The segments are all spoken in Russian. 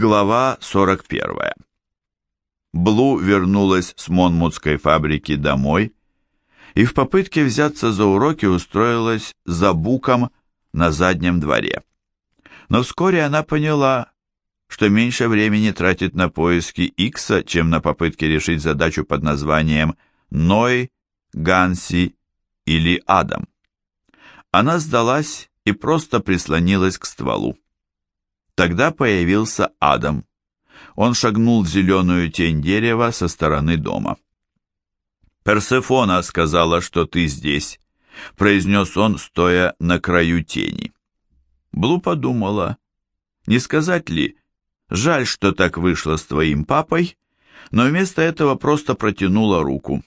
Глава 41. Блу вернулась с Монмутской фабрики домой и в попытке взяться за уроки устроилась за буком на заднем дворе. Но вскоре она поняла, что меньше времени тратит на поиски Икса, чем на попытки решить задачу под названием Ной, Ганси или Адам. Она сдалась и просто прислонилась к стволу. Тогда появился Адам. Он шагнул в зеленую тень дерева со стороны дома. «Персефона сказала, что ты здесь», — произнес он, стоя на краю тени. Блу подумала, не сказать ли, жаль, что так вышло с твоим папой, но вместо этого просто протянула руку.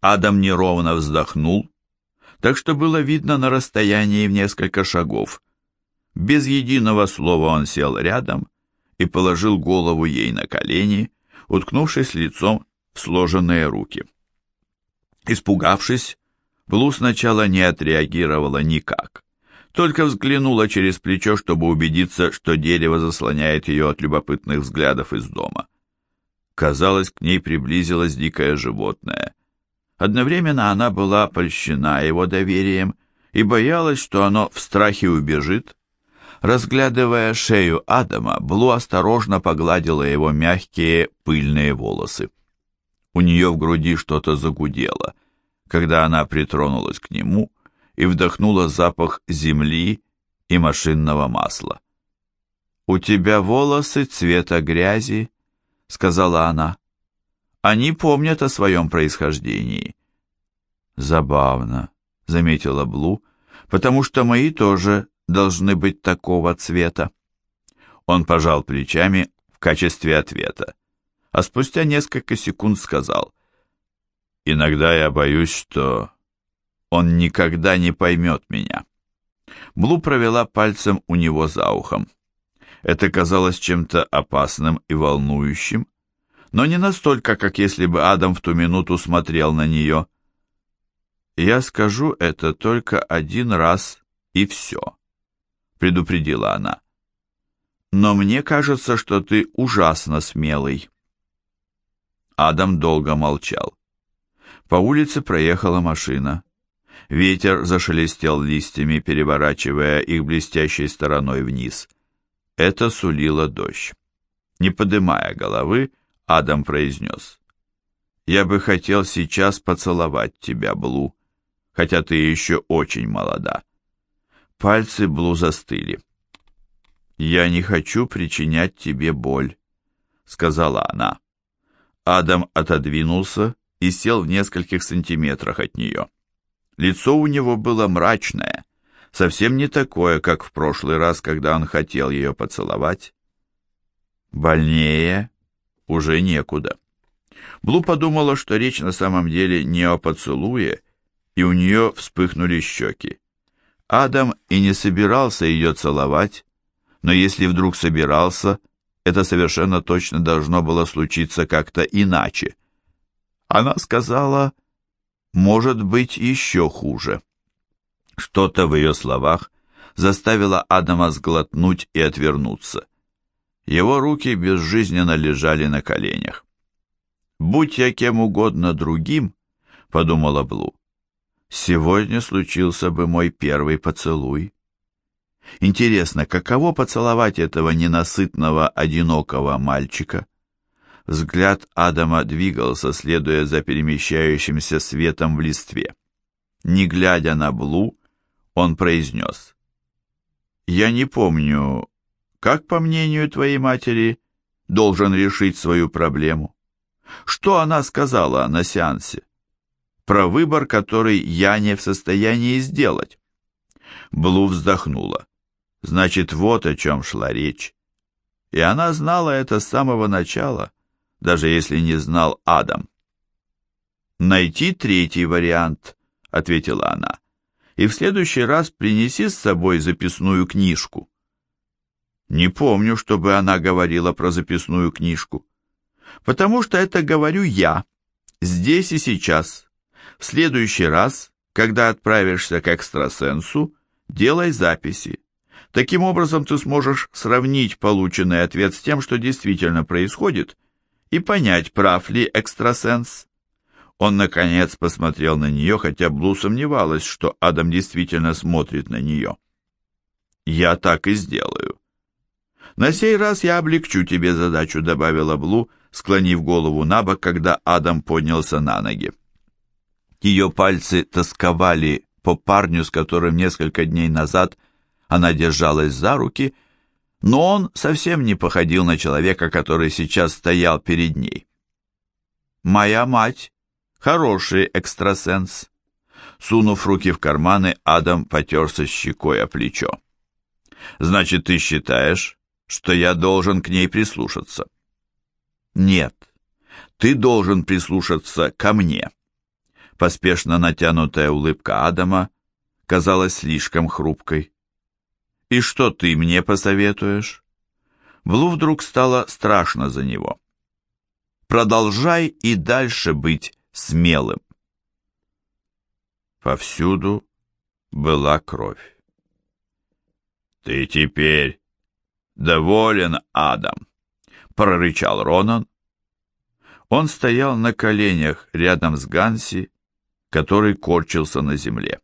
Адам неровно вздохнул, так что было видно на расстоянии в несколько шагов, без единого слова он сел рядом и положил голову ей на колени, уткнувшись лицом в сложенные руки. Испугавшись, Блу сначала не отреагировала никак, только взглянула через плечо, чтобы убедиться, что дерево заслоняет ее от любопытных взглядов из дома. Казалось, к ней приблизилось дикое животное. Одновременно она была польщена его доверием и боялась, что оно в страхе убежит, Разглядывая шею Адама, Блу осторожно погладила его мягкие пыльные волосы. У нее в груди что-то загудело, когда она притронулась к нему и вдохнула запах земли и машинного масла. «У тебя волосы цвета грязи», — сказала она. «Они помнят о своем происхождении». «Забавно», — заметила Блу, — «потому что мои тоже должны быть такого цвета. Он пожал плечами в качестве ответа, а спустя несколько секунд сказал, «Иногда я боюсь, что он никогда не поймет меня». Блу провела пальцем у него за ухом. Это казалось чем-то опасным и волнующим, но не настолько, как если бы Адам в ту минуту смотрел на нее. «Я скажу это только один раз и все», предупредила она. «Но мне кажется, что ты ужасно смелый». Адам долго молчал. По улице проехала машина. Ветер зашелестел листьями, переворачивая их блестящей стороной вниз. Это сулило дождь. Не подымая головы, Адам произнес. «Я бы хотел сейчас поцеловать тебя, Блу, хотя ты еще очень молода». Пальцы Блу застыли. «Я не хочу причинять тебе боль», — сказала она. Адам отодвинулся и сел в нескольких сантиметрах от нее. Лицо у него было мрачное, совсем не такое, как в прошлый раз, когда он хотел ее поцеловать. Больнее уже некуда. Блу подумала, что речь на самом деле не о поцелуе, и у нее вспыхнули щеки. Адам и не собирался ее целовать, но если вдруг собирался, это совершенно точно должно было случиться как-то иначе. Она сказала, может быть, еще хуже. Что-то в ее словах заставило Адама сглотнуть и отвернуться. Его руки безжизненно лежали на коленях. «Будь я кем угодно другим», — подумала Блу, Сегодня случился бы мой первый поцелуй. Интересно, каково поцеловать этого ненасытного, одинокого мальчика? Взгляд Адама двигался, следуя за перемещающимся светом в листве. Не глядя на Блу, он произнес. «Я не помню, как, по мнению твоей матери, должен решить свою проблему? Что она сказала на сеансе? Про выбор, который я не в состоянии сделать. Блу вздохнула. Значит, вот о чем шла речь. И она знала это с самого начала, даже если не знал Адам. «Найти третий вариант», — ответила она, «и в следующий раз принеси с собой записную книжку». Не помню, чтобы она говорила про записную книжку. Потому что это говорю я, здесь и сейчас. В следующий раз, когда отправишься к экстрасенсу, делай записи. Таким образом, ты сможешь сравнить полученный ответ с тем, что действительно происходит, и понять, прав ли экстрасенс. Он, наконец, посмотрел на нее, хотя Блу сомневалась, что Адам действительно смотрит на нее. «Я так и сделаю». «На сей раз я облегчу тебе задачу», — добавила Блу, склонив голову на бок, когда Адам поднялся на ноги. Ее пальцы тосковали по парню, с которым несколько дней назад она держалась за руки, но он совсем не походил на человека, который сейчас стоял перед ней. «Моя мать — хороший экстрасенс». Сунув руки в карманы, Адам потерся щекой о плечо. «Значит, ты считаешь, что я должен к ней прислушаться?» «Нет, ты должен прислушаться ко мне». Поспешно натянутая улыбка Адама казалась слишком хрупкой. «И что ты мне посоветуешь?» Блу вдруг стало страшно за него. «Продолжай и дальше быть смелым». Повсюду была кровь. «Ты теперь доволен, Адам?» — прорычал Ронан. Он стоял на коленях рядом с Ганси, который корчился на земле.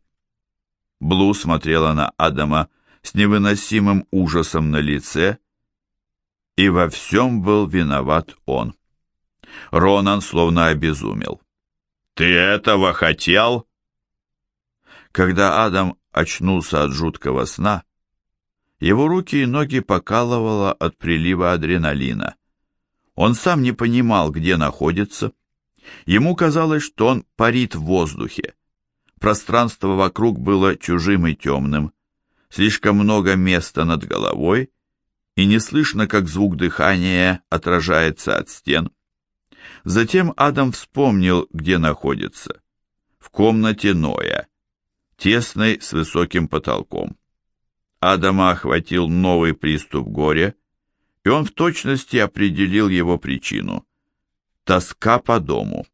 Блу смотрела на Адама с невыносимым ужасом на лице, и во всем был виноват он. Ронан словно обезумел. «Ты этого хотел?» Когда Адам очнулся от жуткого сна, его руки и ноги покалывало от прилива адреналина. Он сам не понимал, где находится. Ему казалось, что он парит в воздухе. Пространство вокруг было чужим и темным слишком много места над головой, и не слышно, как звук дыхания отражается от стен. Затем Адам вспомнил, где находится. В комнате Ноя, тесной с высоким потолком. Адама охватил новый приступ горя, и он в точности определил его причину. Тоска по дому.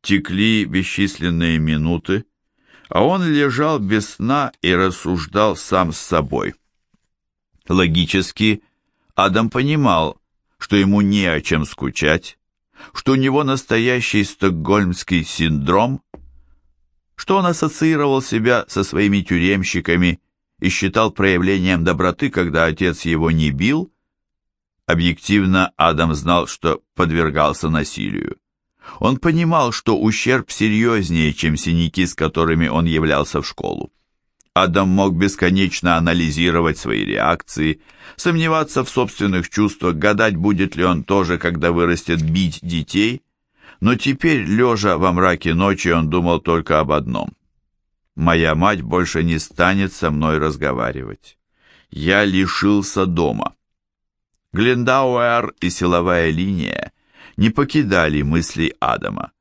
Текли бесчисленные минуты, а он лежал без сна и рассуждал сам с собой. Логически, Адам понимал, что ему не о чем скучать, что у него настоящий стокгольмский синдром, что он ассоциировал себя со своими тюремщиками и считал проявлением доброты, когда отец его не бил. Объективно Адам знал, что подвергался насилию. Он понимал, что ущерб серьезнее, чем синяки, с которыми он являлся в школу. Адам мог бесконечно анализировать свои реакции, сомневаться в собственных чувствах, гадать, будет ли он тоже, когда вырастет, бить детей. Но теперь, лежа во мраке ночи, он думал только об одном. «Моя мать больше не станет со мной разговаривать. Я лишился дома». Глендауэр и силовая линия не покидали мысли Адама.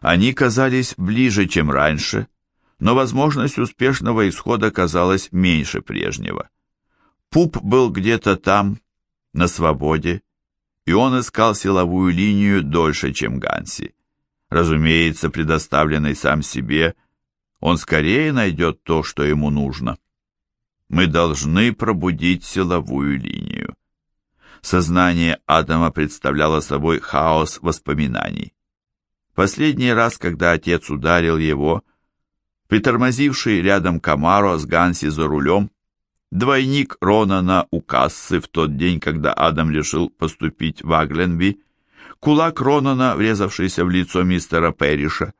Они казались ближе, чем раньше, но возможность успешного исхода казалась меньше прежнего. Пуп был где-то там, на свободе, и он искал силовую линию дольше, чем Ганси. Разумеется, предоставленный сам себе, он скорее найдет то, что ему нужно. Мы должны пробудить силовую линию. Сознание Адама представляло собой хаос воспоминаний. Последний раз, когда отец ударил его, притормозивший рядом Камаро с Ганси за рулем, двойник Ронана у кассы в тот день, когда Адам решил поступить в Агленби, кулак Ронана, врезавшийся в лицо мистера Перриша,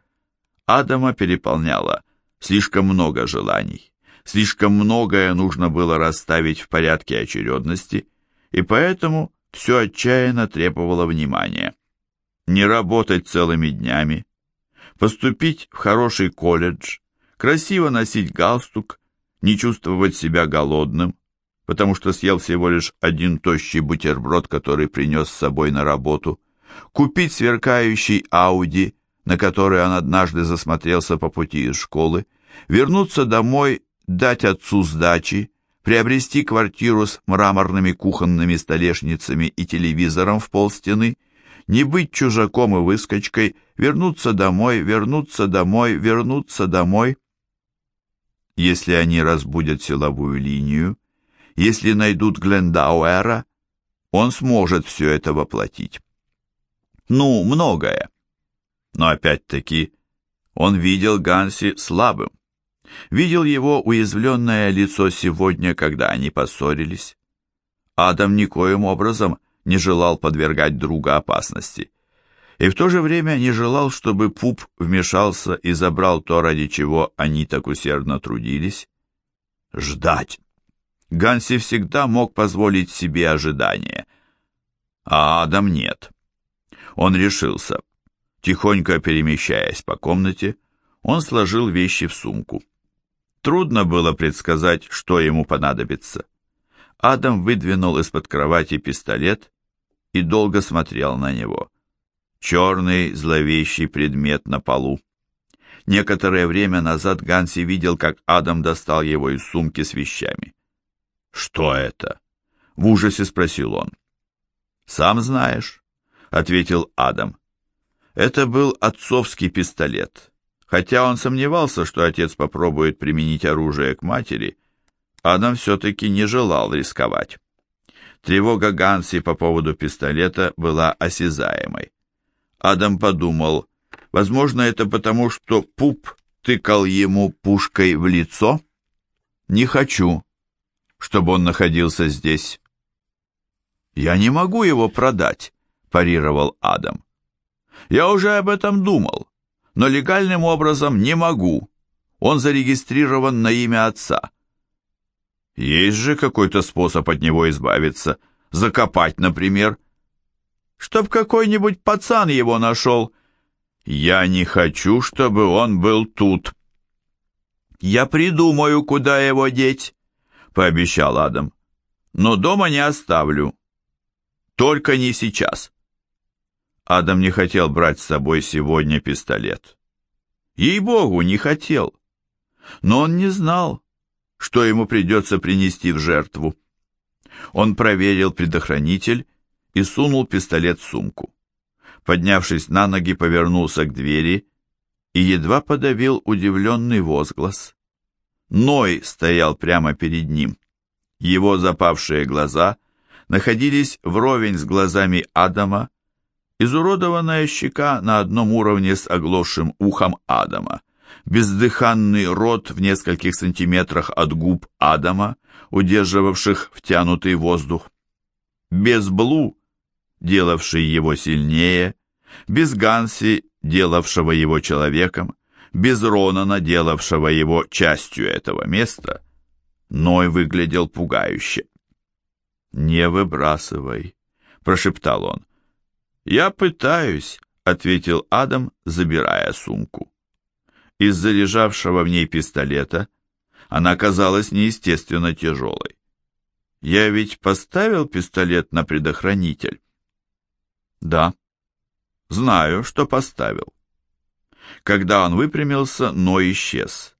Адама переполняло слишком много желаний. Слишком многое нужно было расставить в порядке очередности, и поэтому все отчаянно требовало внимания. Не работать целыми днями, поступить в хороший колледж, красиво носить галстук, не чувствовать себя голодным, потому что съел всего лишь один тощий бутерброд, который принес с собой на работу, купить сверкающий Ауди, на который он однажды засмотрелся по пути из школы, вернуться домой, дать отцу сдачи, приобрести квартиру с мраморными кухонными столешницами и телевизором в полстены, не быть чужаком и выскочкой, вернуться домой, вернуться домой, вернуться домой. Если они разбудят силовую линию, Если найдут Глендауэра, он сможет все это воплотить. Ну, многое. Но опять-таки, он видел Ганси слабым. Видел его уязвленное лицо сегодня, когда они поссорились. Адам никоим образом не желал подвергать друга опасности. И в то же время не желал, чтобы Пуп вмешался и забрал то, ради чего они так усердно трудились. Ждать. Ганси всегда мог позволить себе ожидание, а Адам нет. Он решился. Тихонько перемещаясь по комнате, он сложил вещи в сумку. Трудно было предсказать, что ему понадобится. Адам выдвинул из-под кровати пистолет и долго смотрел на него. Черный зловещий предмет на полу. Некоторое время назад Ганси видел, как Адам достал его из сумки с вещами. «Что это?» — в ужасе спросил он. «Сам знаешь», — ответил Адам. Это был отцовский пистолет. Хотя он сомневался, что отец попробует применить оружие к матери, Адам все-таки не желал рисковать. Тревога Ганси по поводу пистолета была осязаемой. Адам подумал, возможно, это потому, что Пуп тыкал ему пушкой в лицо? Не хочу, чтобы он находился здесь. «Я не могу его продать», – парировал Адам. «Я уже об этом думал, но легальным образом не могу. Он зарегистрирован на имя отца». Есть же какой-то способ от него избавиться. Закопать, например. Чтоб какой-нибудь пацан его нашел. Я не хочу, чтобы он был тут. Я придумаю, куда его деть, пообещал Адам. Но дома не оставлю. Только не сейчас. Адам не хотел брать с собой сегодня пистолет. Ей-богу, не хотел. Но он не знал, что ему придется принести в жертву. Он проверил предохранитель и сунул пистолет в сумку. Поднявшись на ноги, повернулся к двери и едва подавил удивленный возглас. Ной стоял прямо перед ним. Его запавшие глаза находились вровень с глазами Адама, изуродованная щека на одном уровне с оглохшим ухом Адама — бездыханный рот в нескольких сантиметрах от губ Адама, удерживавших втянутый воздух. Без Блу, делавший его сильнее, без Ганси, делавшего его человеком, без Ронана, делавшего его частью этого места, Ной выглядел пугающе. «Не выбрасывай», — прошептал он. «Я пытаюсь», — ответил Адам, забирая сумку. Из-за лежавшего в ней пистолета она казалась неестественно тяжелой. Я ведь поставил пистолет на предохранитель? Да. Знаю, что поставил. Когда он выпрямился, но исчез.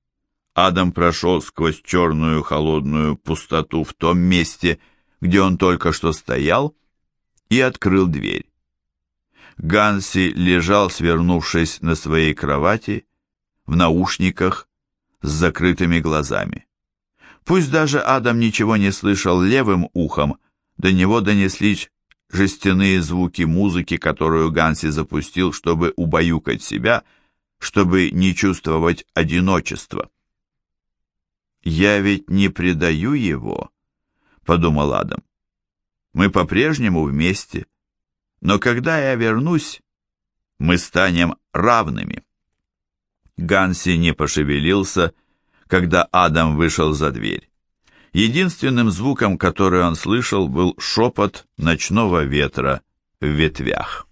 Адам прошел сквозь черную холодную пустоту в том месте, где он только что стоял, и открыл дверь. Ганси лежал, свернувшись на своей кровати, в наушниках, с закрытыми глазами. Пусть даже Адам ничего не слышал левым ухом, до него донеслись жестяные звуки музыки, которую Ганси запустил, чтобы убаюкать себя, чтобы не чувствовать одиночества. «Я ведь не предаю его», — подумал Адам. «Мы по-прежнему вместе, но когда я вернусь, мы станем равными». Ганси не пошевелился, когда Адам вышел за дверь. Единственным звуком, который он слышал, был шепот ночного ветра в ветвях.